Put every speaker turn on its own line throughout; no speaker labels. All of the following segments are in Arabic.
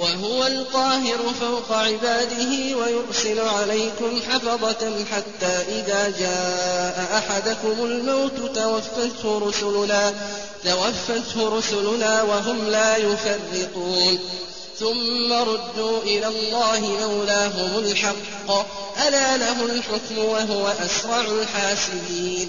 وهو القاهر فوق عباده ويرسل عليكم حفظة حتى إذا جاء أحدكم الموت توفته رسلنا توفته رسلنا وهم لا يفرطون. ثم ردوا إلى الله مولاهم الحق ألا له الحكم وهو أسرع الحاسبين.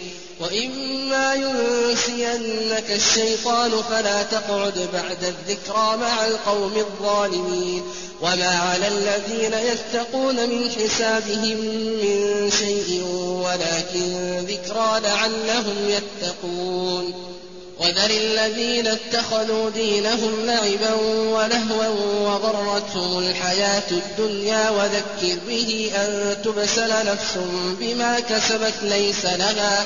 وإما ينسينك الشيطان فلا تقعد بعد الذكرى مع القوم الظالمين وما على الذين يتقون من حسابهم من شيء ولكن ذكرى لعلهم يتقون وذر الذين اتخذوا دينهم لعبا ولهوا وغرتهم الحياة الدنيا وذكر به أن تبسل نفس بما كسبت ليس لها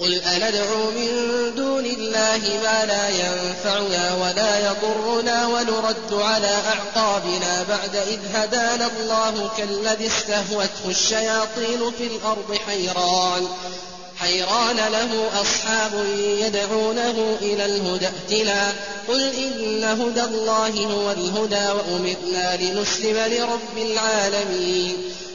قل أندعو من دون الله ما لا ينفعنا ولا يضرنا ونرد على أعقابنا بعد إذ هدانا الله كالذي استهوته الشياطين في الأرض حيران حيران له أصحاب يدعونه إلى الهدى ائتنا قل إن هدى الله هو الهدى وأمرنا لنسلم لرب العالمين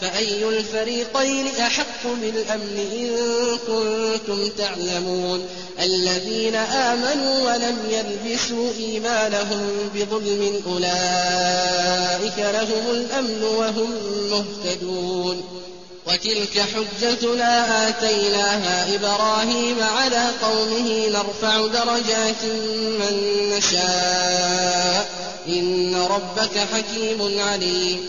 فأي الفريقين أحق بالأمن إن كنتم تعلمون؟ الذين آمنوا ولم يلبسوا إيمانهم بظلم أولئك لهم الأمن وهم مهتدون. وتلك حجتنا آتيناها إبراهيم على قومه نرفع درجات من نشاء. إن ربك حكيم عليم.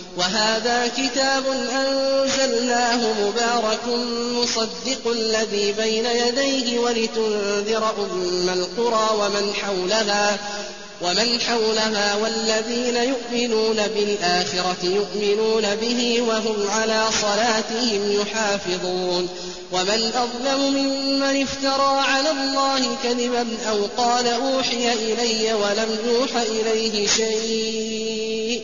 وهذا كتاب أنزلناه مبارك مصدق الذي بين يديه ولتنذر أم القرى ومن حولها ومن حولها والذين يؤمنون بالآخرة يؤمنون به وهم على صلاتهم يحافظون ومن أظلم ممن افترى على الله كذبا أو قال أوحي إلي ولم يوح إليه شيء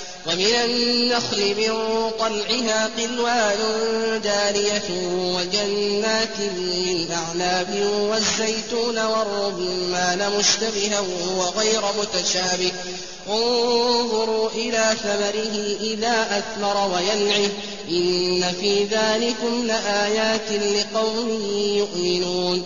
ومن النخل من طلعها قلوان دانية وجنات من أعناب والزيتون والرمان مشتبها وغير متشابه. انظروا إلى ثمره إذا أثمر وينعه. إن في ذلكم لآيات لقوم يؤمنون.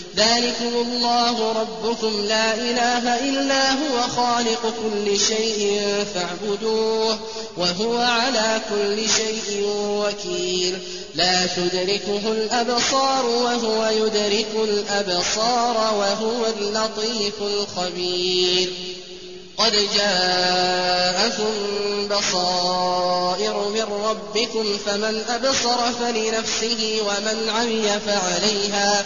ذلكم الله ربكم لا إله إلا هو خالق كل شيء فاعبدوه وهو على كل شيء وكيل. لا تدركه الأبصار وهو يدرك الأبصار وهو اللطيف الخبير. قد جاءكم بصائر من ربكم فمن أبصر فلنفسه ومن عمي فعليها